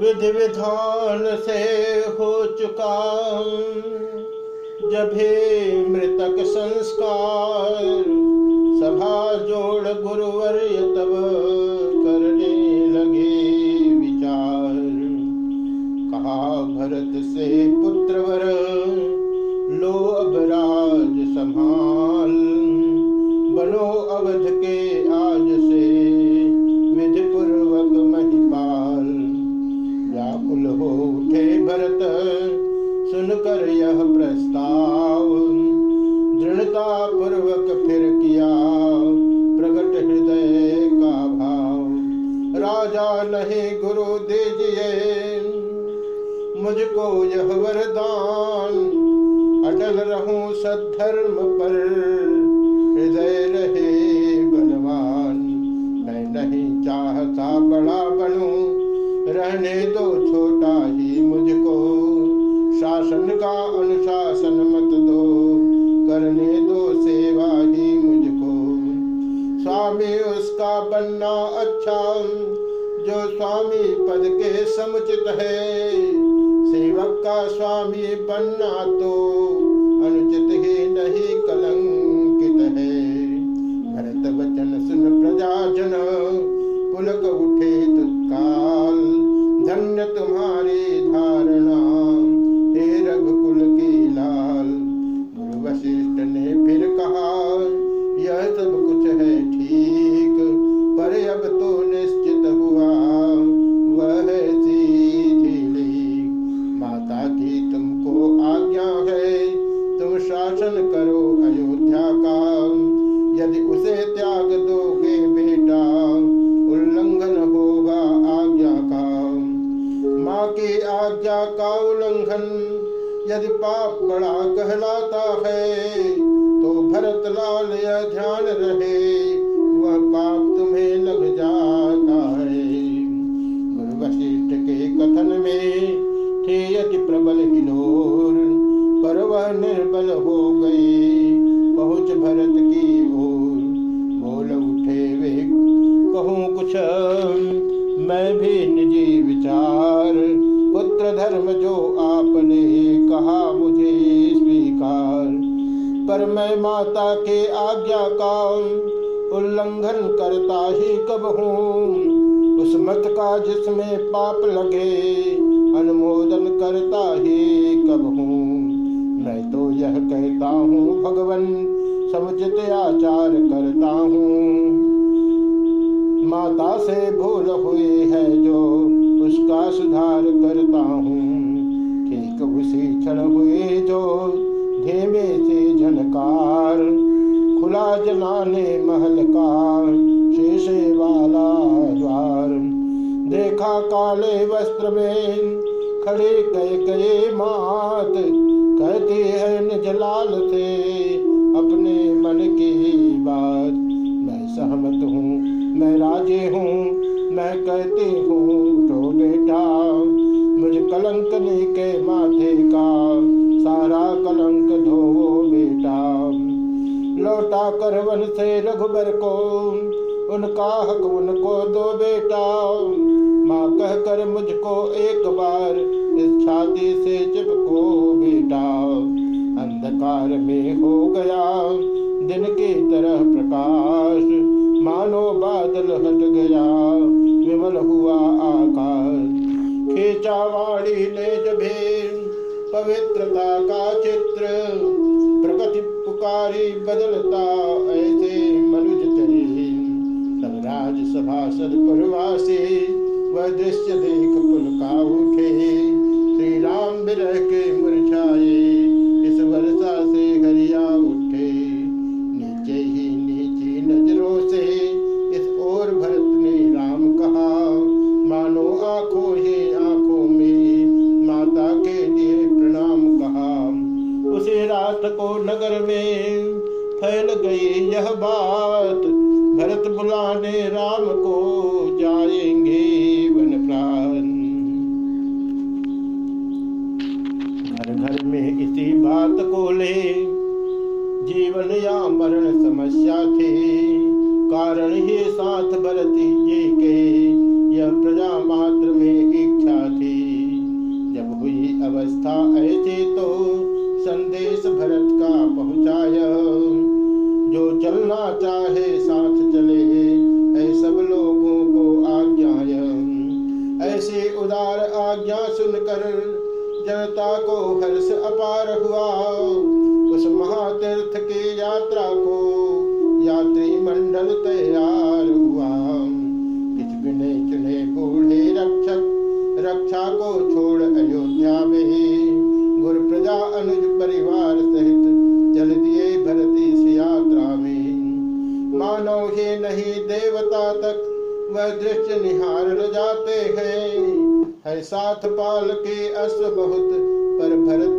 विधि विधान से हो चुका जब मृतक संस्कार सभा जोड़ गुरुवर तब करने लगे विचार। कहा, भरत से पुत्रवर, लो अब राज संभाल। मुझको यह वरदान अटल रहूँ सद्धर्म पर। हृदय रहे बलवान। मैं नहीं चाहता बड़ा बनूं। रहने दो छोटा ही मुझको। शासन का अनुशासन मत दो। करने दो सेवा ही मुझको। स्वामी उसका बनना अच्छा। जो स्वामी पद के समुचित है सेवक का स्वामी बनना तो अनुचित ही नहीं कलंकित है। भरत वचन सुन प्रजाजन। त्याग दोगे बेटा, उल्लंघन होगा आज्ञा का। माँ की आज्ञा का उल्लंघन, यदि पाप बड़ा कहलाता है तो भरत लाल यह ध्यान रहे। मैं माता के आज्ञा का उल्लंघन करता ही कब हूँ? उस मत का जिसमें पाप लगे, अनुमोदन करता ही कब हूँ? मैं तो यह कहता हूँ, भगवन, समुचित आचार करता हूँ। माता से भूल हुई है जो उसका सुधार करता हूँ। ठीक उसी क्षण हुए जो धीमे से झनकार खुला जलाने महल का शीशे वाला द्वार। देखा काले वस्त्र में खड़े कह कहे मात, कहती है निज लाल से अपने मन की बात। मैं सहमत हूँ, मैं राजे हूँ, मैं कहती हूँ तो बेटा, मुझ कलंकनी के माथे का लौटा कर वन से रघुबर को उनका हक उनको दो बेटा। माँ कह कर मुझको एक बार, इस छाती से चिपको बेटा। अंधकार में हो राज सभासद परवासी वह दृश्य देख पुलका उठे। श्री राम बिरह के मुरझाए। बोले, जीवन या मरण समस्या थे। कारण ही साथ भरती ये के, यह प्रजा मात्र में इच्छा थी। जब हुई अवस्था ऐसी तो संदेश भरत का पहुँचाया। जनता को हर्ष अपार हुआ। उस महातीर्थ की यात्रा को यात्री मंडल तैयार हुआ। चुने बूढ़े रक्षक, रक्षा को छोड़ अयोध्या में। गुरु प्रजा अनुज परिवार सहित चल दिए भरती से यात्रा में। मानव ही नहीं देवता तक, वह दृश्य निहार जाते हैं। है साथ पाल के बहुत पर भरत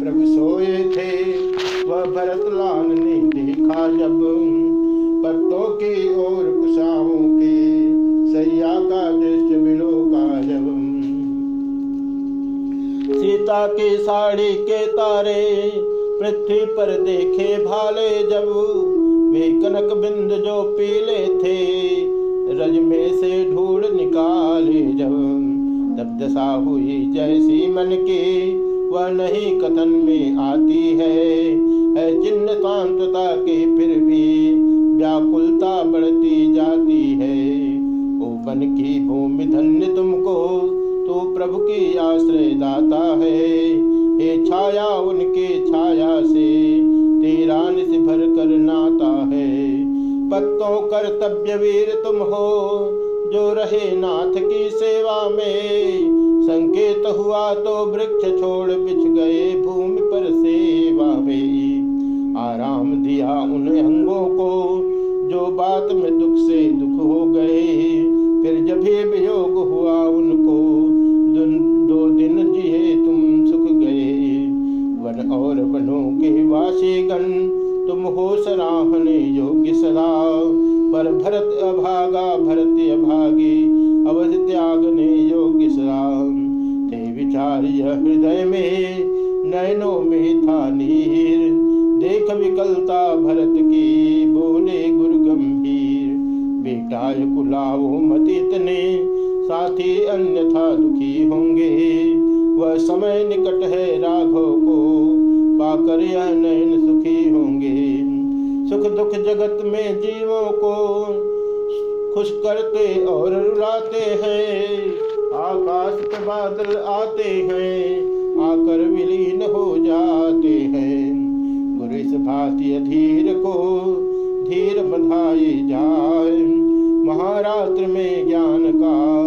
प्रभु सोए थे। वह भरत लाल ने देखा जब पत्तों की ओर कुशाओं के सैया का दृश्य मिलो का जब सीता की साड़ी के तारे पृथ्वी पर देखे भाले जब वे कनक बिंद जो पीले थे, रज में से ढूंढ निकाले जब। तब दशा हुई जैसी मन की वह नहीं कथन में आती है। है शांतता के फिर भी व्याकुलता बढ़ती जाती है। ओपन की भूमि धन्य तुमको तो प्रभु की आश्रय दाता है। ये छाया उनके छाया से तेरा निस भर कर नाता है। पत्तों कर्तव्य वीर तुम हो, जो रहे नाथ की सेवा में। संकेत हुआ तो वृक्ष छोड़ बिछ गए, भूमि पर सेवा में आराम दिया उन अंगों को, जो बात में दुख से दुख हो गए। फिर जब भी वियोग हुआ उनको दो दिन जिए तुम सुख गए। वन और वनों के वासी गण, तुम हो सराहने योग्य सदा। पर भरत अभागा, भरत अभागी, अवध त्यागने योग्य सदा थे विचार हृदय में नयनों में था नीर। देख विकलता भरत की, बोले गुरु गंभीर। बेटा कुलाओ मत इतने, साथी अन्यथा दुखी होंगे। वह समय निकट है राघव को, पाकर यह नयन सुखी होंगे। सुख दुख जगत में जीवों को खुश करते और रुलाते हैं। आकाश पे बादल आते हैं, आकर विलीन हो जाते हैं। गुरु इस भांति धीर को धीर बधाई जाए। महारात्र में ज्ञान का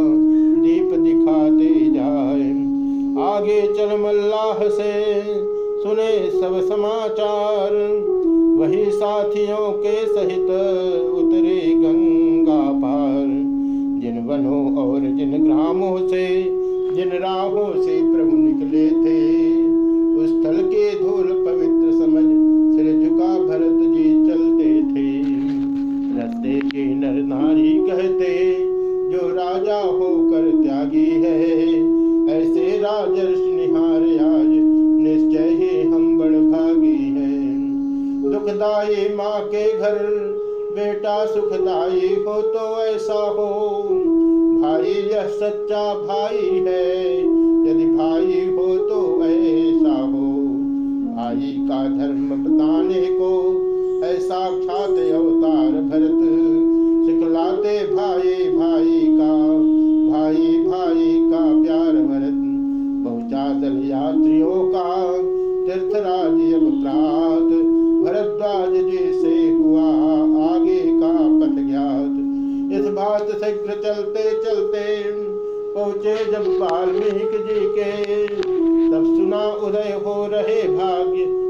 दीप दिखाते जाए। आगे चल मल्लाह से सुने सब समाचार। वही साथियों के सहित उतरे गंगा पार। जिन वनों और जिन ग्रामों से, जिन राहों से प्रभु निकले थे, उस स्थल के धूल पवित्र समझ सिर झुका भरत जी चलते थे। रस्ते के नर नारी कहते, जो राजा होकर त्यागी है, ऐसे राजर्ष निहार आज निश्चय ही हम बड़ भागी है। दुखदाई माँ के घर, बेटा सुखदाई हो तो ऐसा हो यह सच्चा भाई है। यदि भाई हो तो ऐसा हो। भाई का धर्म बताने को है साक्षात अवतार भरत। सिखलाते भाई भाई का, भाई भाई का प्यार भरत। पहुँचा दल यात्रियों का तीर्थराज प्रात शीघ्र चलते चलते पहुँचे जब वाल्मीकि जी के। तब सुना उदय हो रहे भाग्य।